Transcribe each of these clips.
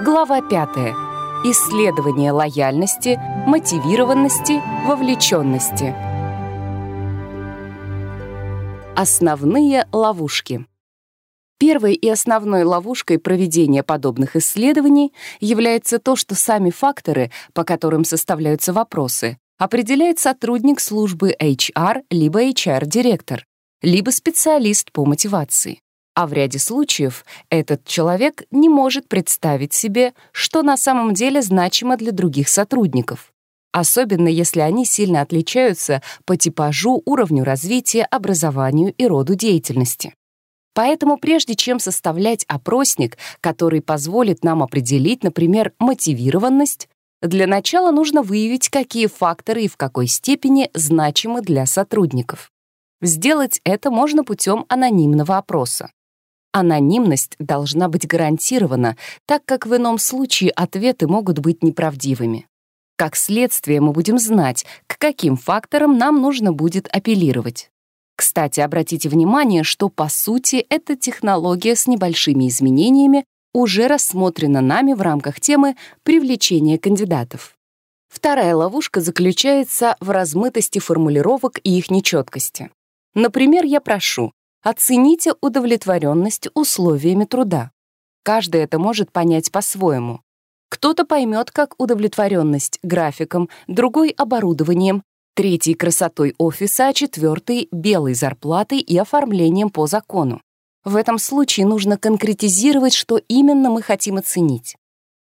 Глава 5. Исследование лояльности, мотивированности, вовлеченности. Основные ловушки. Первой и основной ловушкой проведения подобных исследований является то, что сами факторы, по которым составляются вопросы, определяет сотрудник службы HR либо HR-директор, либо специалист по мотивации. А в ряде случаев этот человек не может представить себе, что на самом деле значимо для других сотрудников. Особенно если они сильно отличаются по типажу, уровню развития, образованию и роду деятельности. Поэтому прежде чем составлять опросник, который позволит нам определить, например, мотивированность, для начала нужно выявить, какие факторы и в какой степени значимы для сотрудников. Сделать это можно путем анонимного опроса. Анонимность должна быть гарантирована, так как в ином случае ответы могут быть неправдивыми. Как следствие, мы будем знать, к каким факторам нам нужно будет апеллировать. Кстати, обратите внимание, что по сути эта технология с небольшими изменениями уже рассмотрена нами в рамках темы привлечения кандидатов. Вторая ловушка заключается в размытости формулировок и их нечеткости. Например, я прошу Оцените удовлетворенность условиями труда. Каждый это может понять по-своему. Кто-то поймет как удовлетворенность графиком, другой — оборудованием, третий — красотой офиса, а четвертый — белой зарплатой и оформлением по закону. В этом случае нужно конкретизировать, что именно мы хотим оценить.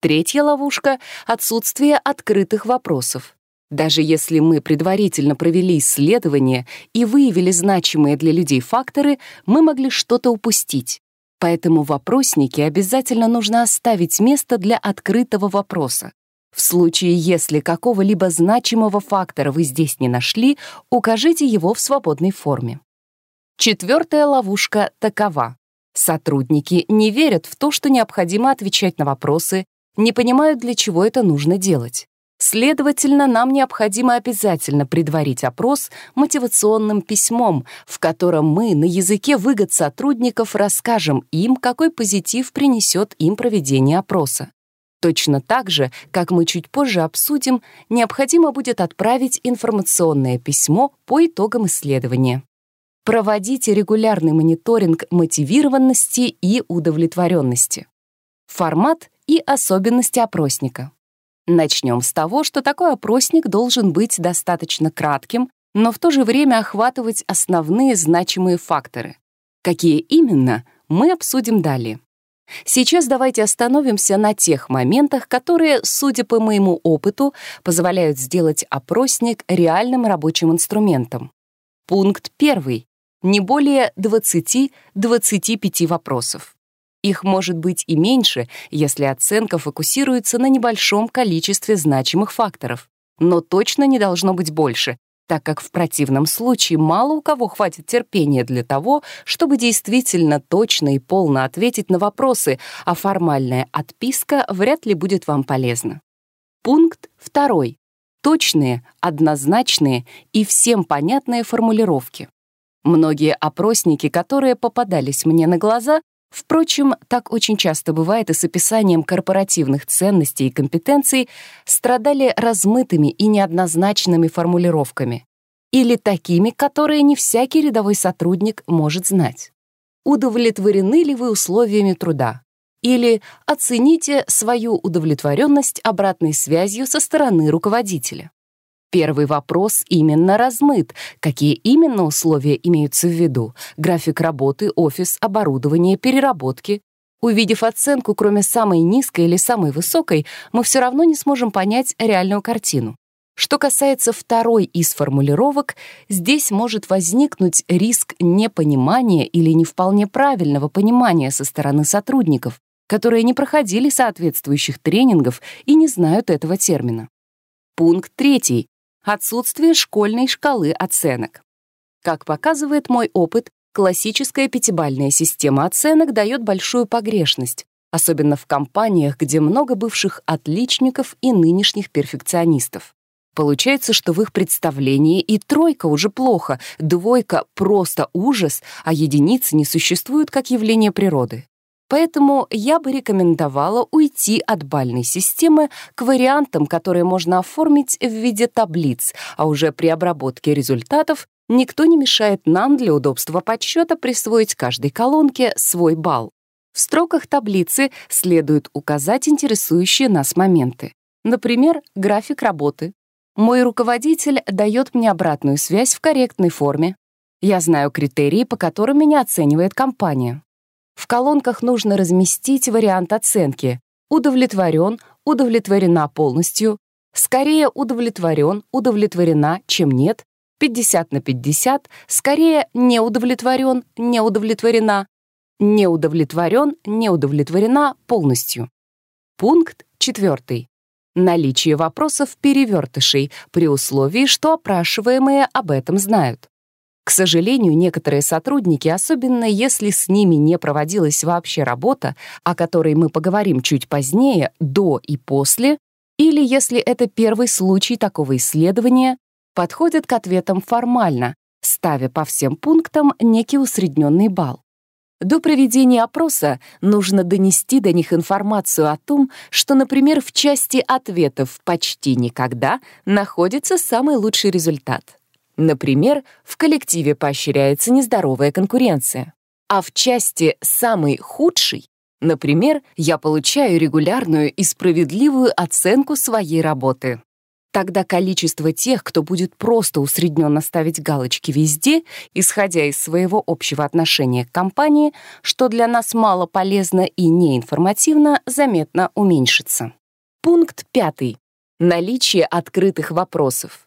Третья ловушка — отсутствие открытых вопросов. Даже если мы предварительно провели исследование и выявили значимые для людей факторы, мы могли что-то упустить. Поэтому в вопроснике обязательно нужно оставить место для открытого вопроса. В случае, если какого-либо значимого фактора вы здесь не нашли, укажите его в свободной форме. Четвертая ловушка такова. Сотрудники не верят в то, что необходимо отвечать на вопросы, не понимают, для чего это нужно делать. Следовательно, нам необходимо обязательно предварить опрос мотивационным письмом, в котором мы на языке выгод сотрудников расскажем им, какой позитив принесет им проведение опроса. Точно так же, как мы чуть позже обсудим, необходимо будет отправить информационное письмо по итогам исследования. Проводите регулярный мониторинг мотивированности и удовлетворенности. Формат и особенности опросника. Начнем с того, что такой опросник должен быть достаточно кратким, но в то же время охватывать основные значимые факторы. Какие именно, мы обсудим далее. Сейчас давайте остановимся на тех моментах, которые, судя по моему опыту, позволяют сделать опросник реальным рабочим инструментом. Пункт первый. Не более 20-25 вопросов. Их может быть и меньше, если оценка фокусируется на небольшом количестве значимых факторов. Но точно не должно быть больше, так как в противном случае мало у кого хватит терпения для того, чтобы действительно точно и полно ответить на вопросы, а формальная отписка вряд ли будет вам полезна. Пункт второй. Точные, однозначные и всем понятные формулировки. Многие опросники, которые попадались мне на глаза, Впрочем, так очень часто бывает и с описанием корпоративных ценностей и компетенций, страдали размытыми и неоднозначными формулировками или такими, которые не всякий рядовой сотрудник может знать. Удовлетворены ли вы условиями труда? Или оцените свою удовлетворенность обратной связью со стороны руководителя. Первый вопрос именно размыт. Какие именно условия имеются в виду? График работы, офис, оборудование, переработки. Увидев оценку, кроме самой низкой или самой высокой, мы все равно не сможем понять реальную картину. Что касается второй из формулировок, здесь может возникнуть риск непонимания или не вполне правильного понимания со стороны сотрудников, которые не проходили соответствующих тренингов и не знают этого термина. Пункт третий отсутствие школьной шкалы оценок. Как показывает мой опыт, классическая пятибальная система оценок дает большую погрешность, особенно в компаниях, где много бывших отличников и нынешних перфекционистов. Получается, что в их представлении и тройка уже плохо, двойка — просто ужас, а единицы не существуют как явление природы. Поэтому я бы рекомендовала уйти от бальной системы к вариантам, которые можно оформить в виде таблиц, а уже при обработке результатов никто не мешает нам для удобства подсчета присвоить каждой колонке свой балл. В строках таблицы следует указать интересующие нас моменты. Например, график работы. Мой руководитель дает мне обратную связь в корректной форме. Я знаю критерии, по которым меня оценивает компания. В колонках нужно разместить вариант оценки «удовлетворен», «удовлетворена полностью», «скорее удовлетворен», «удовлетворена», чем «нет», 50 на 50, «скорее не удовлетворен», «не удовлетворена», «не удовлетворен», «не удовлетворена» полностью. Пункт 4. Наличие вопросов-перевертышей при условии, что опрашиваемые об этом знают. К сожалению, некоторые сотрудники, особенно если с ними не проводилась вообще работа, о которой мы поговорим чуть позднее, до и после, или если это первый случай такого исследования, подходят к ответам формально, ставя по всем пунктам некий усредненный балл. До проведения опроса нужно донести до них информацию о том, что, например, в части ответов «почти никогда» находится самый лучший результат. Например, в коллективе поощряется нездоровая конкуренция. А в части «самый худший» Например, я получаю регулярную и справедливую оценку своей работы. Тогда количество тех, кто будет просто усредненно ставить галочки везде, исходя из своего общего отношения к компании, что для нас мало полезно и неинформативно, заметно уменьшится. Пункт пятый. Наличие открытых вопросов.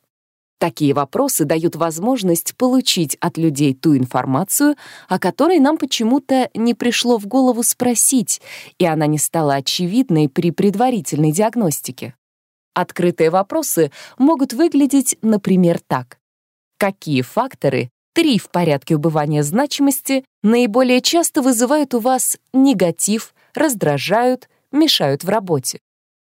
Такие вопросы дают возможность получить от людей ту информацию, о которой нам почему-то не пришло в голову спросить, и она не стала очевидной при предварительной диагностике. Открытые вопросы могут выглядеть, например, так. Какие факторы, три в порядке убывания значимости, наиболее часто вызывают у вас негатив, раздражают, мешают в работе?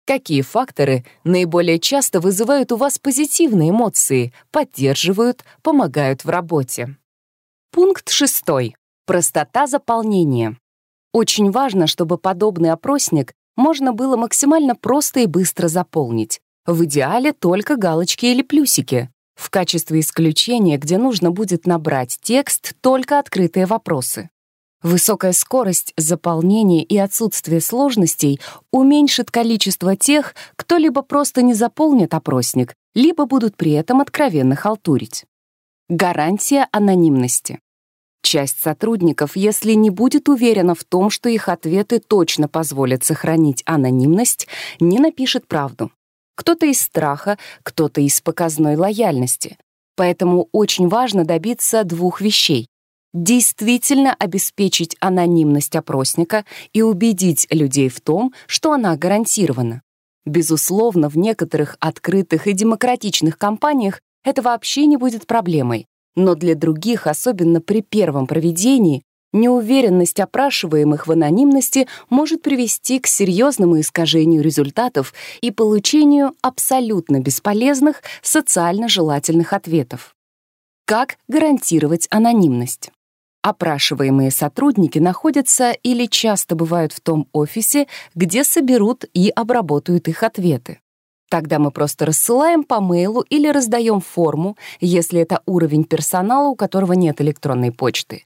Какие факторы наиболее часто вызывают у вас позитивные эмоции, поддерживают, помогают в работе? Пункт шестой. Простота заполнения. Очень важно, чтобы подобный опросник можно было максимально просто и быстро заполнить. В идеале только галочки или плюсики. В качестве исключения, где нужно будет набрать текст, только открытые вопросы. Высокая скорость заполнения и отсутствие сложностей уменьшит количество тех, кто либо просто не заполнит опросник, либо будут при этом откровенно халтурить. Гарантия анонимности. Часть сотрудников, если не будет уверена в том, что их ответы точно позволят сохранить анонимность, не напишет правду. Кто-то из страха, кто-то из показной лояльности. Поэтому очень важно добиться двух вещей действительно обеспечить анонимность опросника и убедить людей в том, что она гарантирована. Безусловно, в некоторых открытых и демократичных компаниях это вообще не будет проблемой, но для других, особенно при первом проведении, неуверенность опрашиваемых в анонимности может привести к серьезному искажению результатов и получению абсолютно бесполезных социально желательных ответов. Как гарантировать анонимность? Опрашиваемые сотрудники находятся или часто бывают в том офисе, где соберут и обработают их ответы. Тогда мы просто рассылаем по мейлу или раздаем форму, если это уровень персонала, у которого нет электронной почты.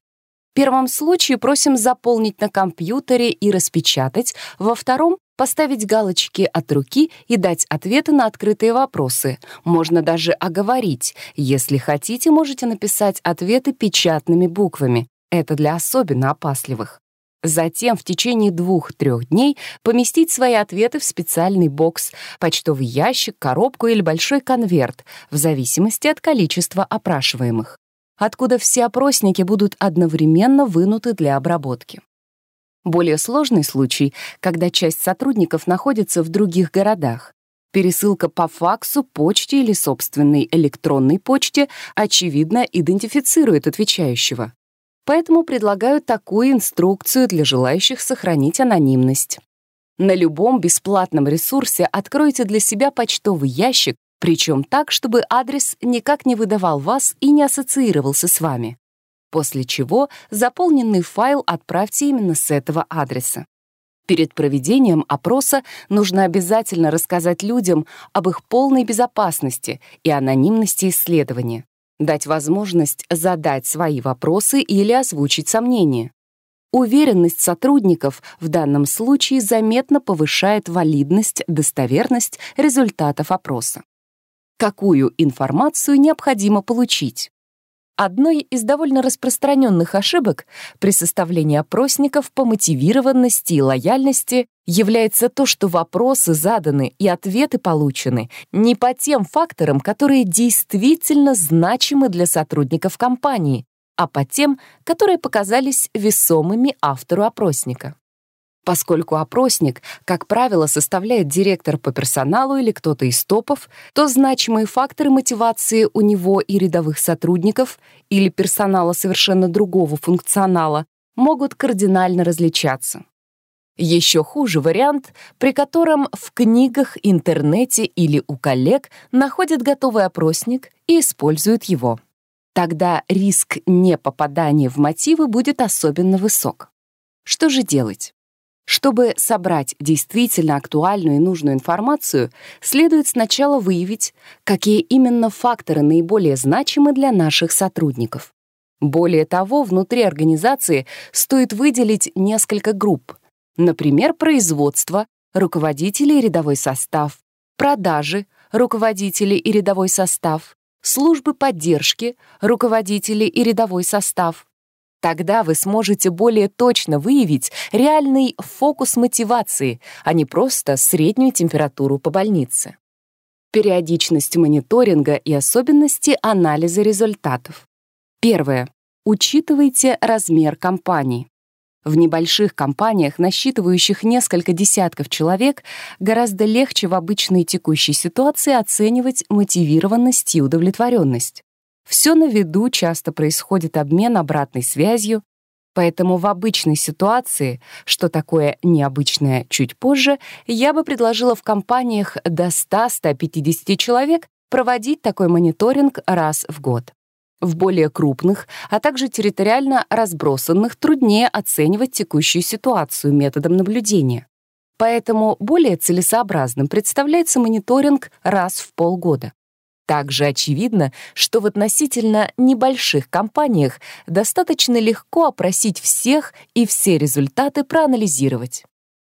В первом случае просим заполнить на компьютере и распечатать, во втором — поставить галочки от руки и дать ответы на открытые вопросы. Можно даже оговорить. Если хотите, можете написать ответы печатными буквами. Это для особенно опасливых. Затем в течение двух-трех дней поместить свои ответы в специальный бокс, почтовый ящик, коробку или большой конверт, в зависимости от количества опрашиваемых откуда все опросники будут одновременно вынуты для обработки. Более сложный случай, когда часть сотрудников находится в других городах. Пересылка по факсу, почте или собственной электронной почте очевидно идентифицирует отвечающего. Поэтому предлагаю такую инструкцию для желающих сохранить анонимность. На любом бесплатном ресурсе откройте для себя почтовый ящик причем так, чтобы адрес никак не выдавал вас и не ассоциировался с вами. После чего заполненный файл отправьте именно с этого адреса. Перед проведением опроса нужно обязательно рассказать людям об их полной безопасности и анонимности исследования, дать возможность задать свои вопросы или озвучить сомнения. Уверенность сотрудников в данном случае заметно повышает валидность, достоверность результатов опроса. Какую информацию необходимо получить? Одной из довольно распространенных ошибок при составлении опросников по мотивированности и лояльности является то, что вопросы заданы и ответы получены не по тем факторам, которые действительно значимы для сотрудников компании, а по тем, которые показались весомыми автору опросника. Поскольку опросник, как правило, составляет директор по персоналу или кто-то из топов, то значимые факторы мотивации у него и рядовых сотрудников или персонала совершенно другого функционала могут кардинально различаться. Еще хуже вариант, при котором в книгах, интернете или у коллег находят готовый опросник и используют его. Тогда риск непопадания в мотивы будет особенно высок. Что же делать? Чтобы собрать действительно актуальную и нужную информацию, следует сначала выявить, какие именно факторы наиболее значимы для наших сотрудников. Более того, внутри организации стоит выделить несколько групп. Например, производство, руководители и рядовой состав, продажи, руководители и рядовой состав, службы поддержки, руководители и рядовой состав, Тогда вы сможете более точно выявить реальный фокус мотивации, а не просто среднюю температуру по больнице. Периодичность мониторинга и особенности анализа результатов. Первое. Учитывайте размер компании. В небольших компаниях, насчитывающих несколько десятков человек, гораздо легче в обычной текущей ситуации оценивать мотивированность и удовлетворенность. Все на виду, часто происходит обмен обратной связью, поэтому в обычной ситуации, что такое необычное чуть позже, я бы предложила в компаниях до 100-150 человек проводить такой мониторинг раз в год. В более крупных, а также территориально разбросанных труднее оценивать текущую ситуацию методом наблюдения. Поэтому более целесообразным представляется мониторинг раз в полгода. Также очевидно, что в относительно небольших компаниях достаточно легко опросить всех и все результаты проанализировать.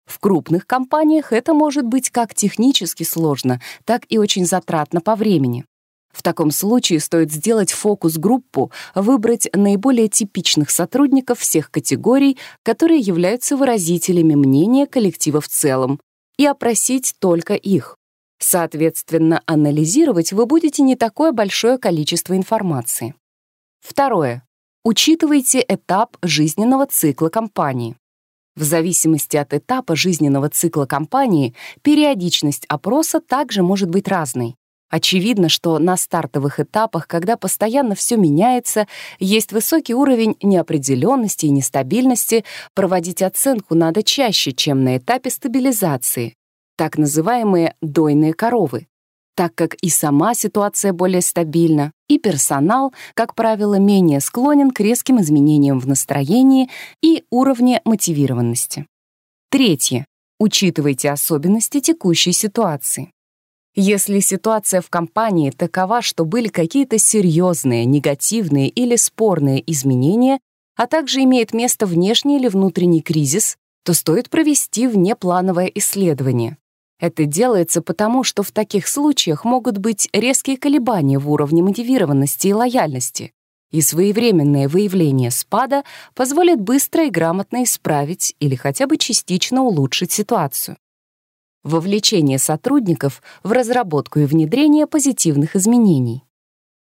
В крупных компаниях это может быть как технически сложно, так и очень затратно по времени. В таком случае стоит сделать фокус-группу, выбрать наиболее типичных сотрудников всех категорий, которые являются выразителями мнения коллектива в целом, и опросить только их. Соответственно, анализировать вы будете не такое большое количество информации. Второе. Учитывайте этап жизненного цикла компании. В зависимости от этапа жизненного цикла компании, периодичность опроса также может быть разной. Очевидно, что на стартовых этапах, когда постоянно все меняется, есть высокий уровень неопределенности и нестабильности, проводить оценку надо чаще, чем на этапе стабилизации так называемые дойные коровы, так как и сама ситуация более стабильна, и персонал, как правило, менее склонен к резким изменениям в настроении и уровне мотивированности. Третье. Учитывайте особенности текущей ситуации. Если ситуация в компании такова, что были какие-то серьезные, негативные или спорные изменения, а также имеет место внешний или внутренний кризис, то стоит провести внеплановое исследование. Это делается потому, что в таких случаях могут быть резкие колебания в уровне мотивированности и лояльности, и своевременное выявление спада позволит быстро и грамотно исправить или хотя бы частично улучшить ситуацию. Вовлечение сотрудников в разработку и внедрение позитивных изменений.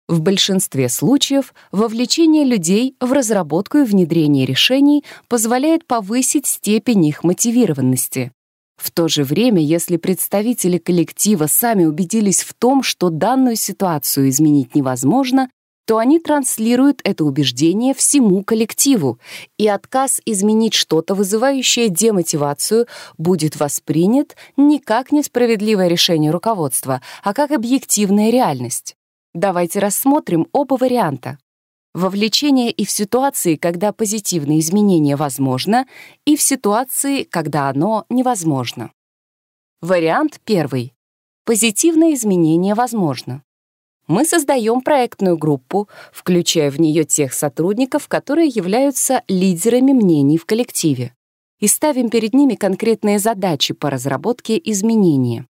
В большинстве случаев вовлечение людей в разработку и внедрение решений позволяет повысить степень их мотивированности, в то же время, если представители коллектива сами убедились в том, что данную ситуацию изменить невозможно, то они транслируют это убеждение всему коллективу, и отказ изменить что-то, вызывающее демотивацию, будет воспринят не как несправедливое решение руководства, а как объективная реальность. Давайте рассмотрим оба варианта. Вовлечение и в ситуации, когда позитивное изменение возможно, и в ситуации, когда оно невозможно. Вариант первый. Позитивное изменение возможно. Мы создаем проектную группу, включая в нее тех сотрудников, которые являются лидерами мнений в коллективе, и ставим перед ними конкретные задачи по разработке изменения.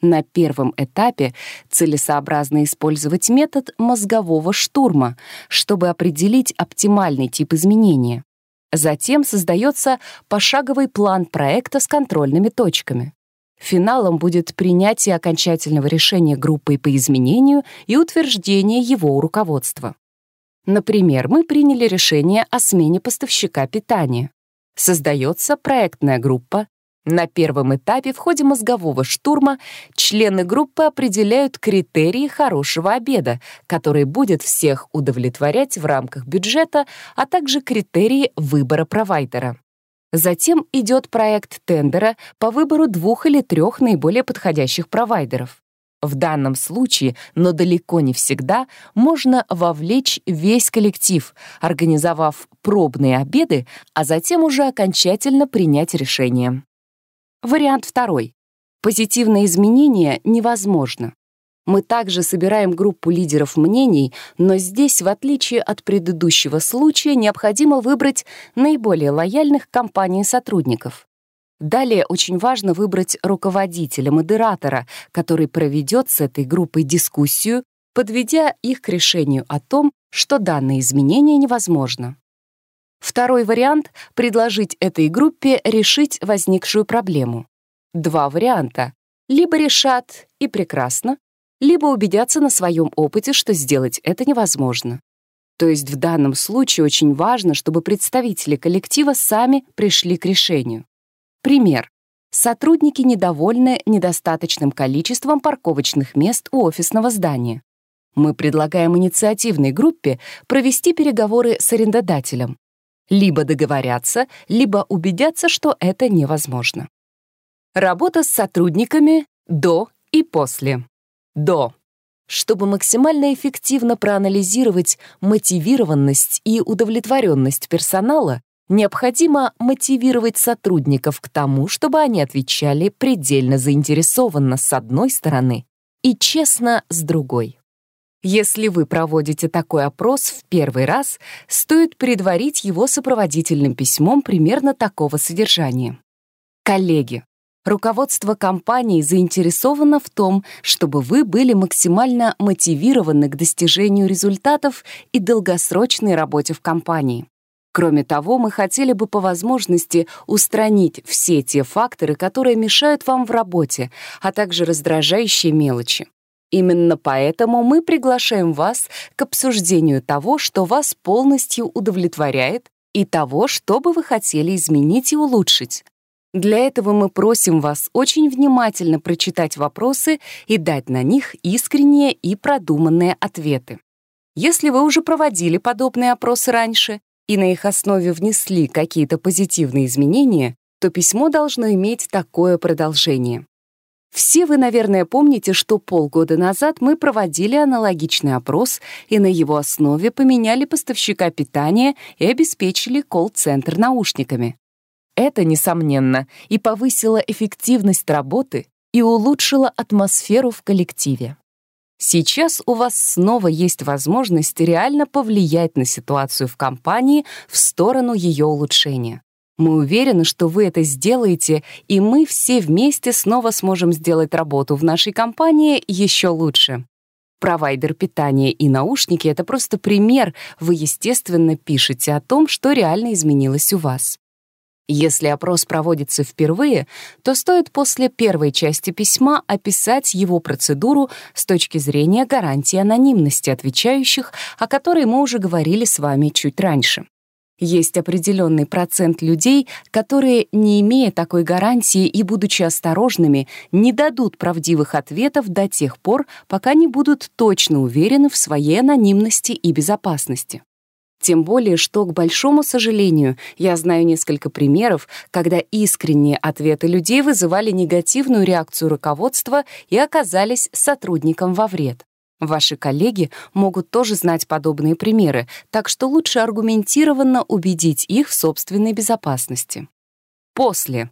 На первом этапе целесообразно использовать метод мозгового штурма, чтобы определить оптимальный тип изменения. Затем создается пошаговый план проекта с контрольными точками. Финалом будет принятие окончательного решения группой по изменению и утверждение его у руководства. Например, мы приняли решение о смене поставщика питания. Создается проектная группа, на первом этапе в ходе мозгового штурма члены группы определяют критерии хорошего обеда, который будет всех удовлетворять в рамках бюджета, а также критерии выбора провайдера. Затем идет проект тендера по выбору двух или трех наиболее подходящих провайдеров. В данном случае, но далеко не всегда, можно вовлечь весь коллектив, организовав пробные обеды, а затем уже окончательно принять решение. Вариант второй. Позитивное изменение невозможно. Мы также собираем группу лидеров мнений, но здесь, в отличие от предыдущего случая, необходимо выбрать наиболее лояльных компаний сотрудников. Далее очень важно выбрать руководителя-модератора, который проведет с этой группой дискуссию, подведя их к решению о том, что данное изменение невозможно. Второй вариант — предложить этой группе решить возникшую проблему. Два варианта. Либо решат и прекрасно, либо убедятся на своем опыте, что сделать это невозможно. То есть в данном случае очень важно, чтобы представители коллектива сами пришли к решению. Пример. Сотрудники недовольны недостаточным количеством парковочных мест у офисного здания. Мы предлагаем инициативной группе провести переговоры с арендодателем либо договорятся, либо убедятся, что это невозможно. Работа с сотрудниками до и после. До. Чтобы максимально эффективно проанализировать мотивированность и удовлетворенность персонала, необходимо мотивировать сотрудников к тому, чтобы они отвечали предельно заинтересованно с одной стороны и честно с другой. Если вы проводите такой опрос в первый раз, стоит предварить его сопроводительным письмом примерно такого содержания. Коллеги, руководство компании заинтересовано в том, чтобы вы были максимально мотивированы к достижению результатов и долгосрочной работе в компании. Кроме того, мы хотели бы по возможности устранить все те факторы, которые мешают вам в работе, а также раздражающие мелочи. Именно поэтому мы приглашаем вас к обсуждению того, что вас полностью удовлетворяет, и того, что бы вы хотели изменить и улучшить. Для этого мы просим вас очень внимательно прочитать вопросы и дать на них искренние и продуманные ответы. Если вы уже проводили подобные опросы раньше и на их основе внесли какие-то позитивные изменения, то письмо должно иметь такое продолжение. Все вы, наверное, помните, что полгода назад мы проводили аналогичный опрос и на его основе поменяли поставщика питания и обеспечили колл-центр наушниками. Это, несомненно, и повысило эффективность работы, и улучшило атмосферу в коллективе. Сейчас у вас снова есть возможность реально повлиять на ситуацию в компании в сторону ее улучшения. Мы уверены, что вы это сделаете, и мы все вместе снова сможем сделать работу в нашей компании еще лучше. Провайдер питания и наушники — это просто пример. Вы, естественно, пишете о том, что реально изменилось у вас. Если опрос проводится впервые, то стоит после первой части письма описать его процедуру с точки зрения гарантии анонимности отвечающих, о которой мы уже говорили с вами чуть раньше. Есть определенный процент людей, которые, не имея такой гарантии и будучи осторожными, не дадут правдивых ответов до тех пор, пока не будут точно уверены в своей анонимности и безопасности. Тем более, что, к большому сожалению, я знаю несколько примеров, когда искренние ответы людей вызывали негативную реакцию руководства и оказались сотрудникам во вред. Ваши коллеги могут тоже знать подобные примеры, так что лучше аргументированно убедить их в собственной безопасности. После.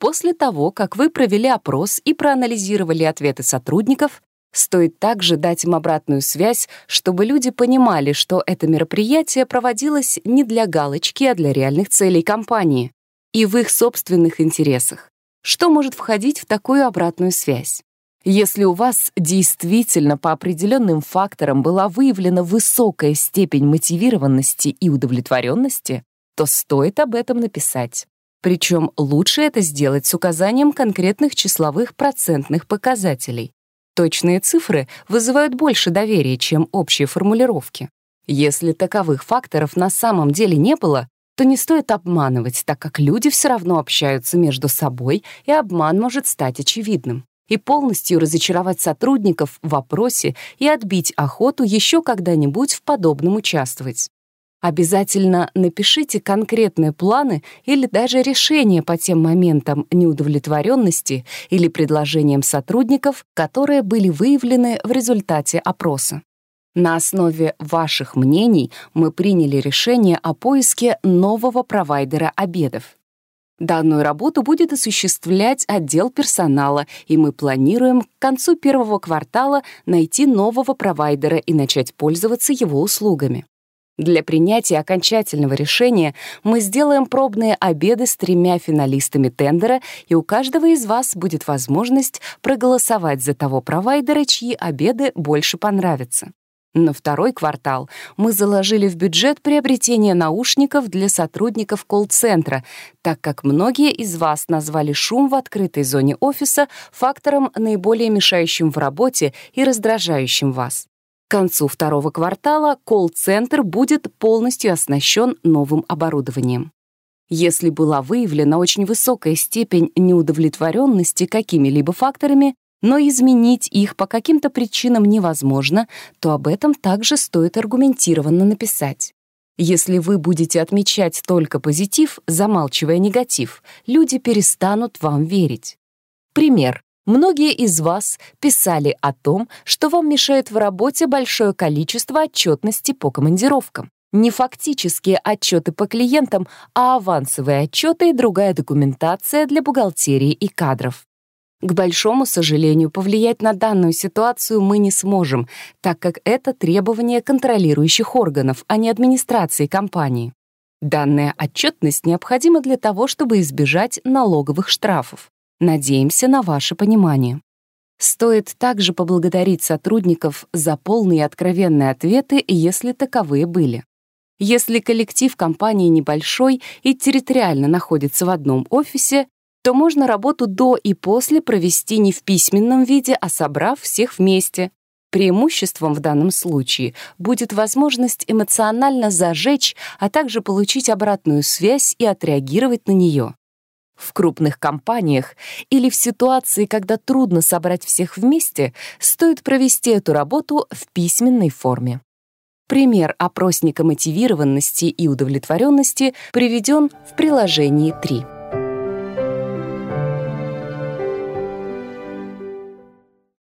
После того, как вы провели опрос и проанализировали ответы сотрудников, стоит также дать им обратную связь, чтобы люди понимали, что это мероприятие проводилось не для галочки, а для реальных целей компании и в их собственных интересах. Что может входить в такую обратную связь? Если у вас действительно по определенным факторам была выявлена высокая степень мотивированности и удовлетворенности, то стоит об этом написать. Причем лучше это сделать с указанием конкретных числовых процентных показателей. Точные цифры вызывают больше доверия, чем общие формулировки. Если таковых факторов на самом деле не было, то не стоит обманывать, так как люди все равно общаются между собой, и обман может стать очевидным и полностью разочаровать сотрудников в вопросе и отбить охоту еще когда-нибудь в подобном участвовать. Обязательно напишите конкретные планы или даже решения по тем моментам неудовлетворенности или предложениям сотрудников, которые были выявлены в результате опроса. На основе ваших мнений мы приняли решение о поиске нового провайдера обедов. Данную работу будет осуществлять отдел персонала, и мы планируем к концу первого квартала найти нового провайдера и начать пользоваться его услугами. Для принятия окончательного решения мы сделаем пробные обеды с тремя финалистами тендера, и у каждого из вас будет возможность проголосовать за того провайдера, чьи обеды больше понравятся. На второй квартал мы заложили в бюджет приобретение наушников для сотрудников колл-центра, так как многие из вас назвали шум в открытой зоне офиса фактором наиболее мешающим в работе и раздражающим вас. К концу второго квартала колл-центр будет полностью оснащен новым оборудованием. Если была выявлена очень высокая степень неудовлетворенности какими-либо факторами, но изменить их по каким-то причинам невозможно, то об этом также стоит аргументированно написать. Если вы будете отмечать только позитив, замалчивая негатив, люди перестанут вам верить. Пример. Многие из вас писали о том, что вам мешает в работе большое количество отчетности по командировкам. Не фактические отчеты по клиентам, а авансовые отчеты и другая документация для бухгалтерии и кадров. К большому сожалению, повлиять на данную ситуацию мы не сможем, так как это требование контролирующих органов, а не администрации компании. Данная отчетность необходима для того, чтобы избежать налоговых штрафов. Надеемся на ваше понимание. Стоит также поблагодарить сотрудников за полные и откровенные ответы, если таковые были. Если коллектив компании небольшой и территориально находится в одном офисе, то можно работу до и после провести не в письменном виде, а собрав всех вместе. Преимуществом в данном случае будет возможность эмоционально зажечь, а также получить обратную связь и отреагировать на нее. В крупных компаниях или в ситуации, когда трудно собрать всех вместе, стоит провести эту работу в письменной форме. Пример опросника мотивированности и удовлетворенности приведен в приложении 3.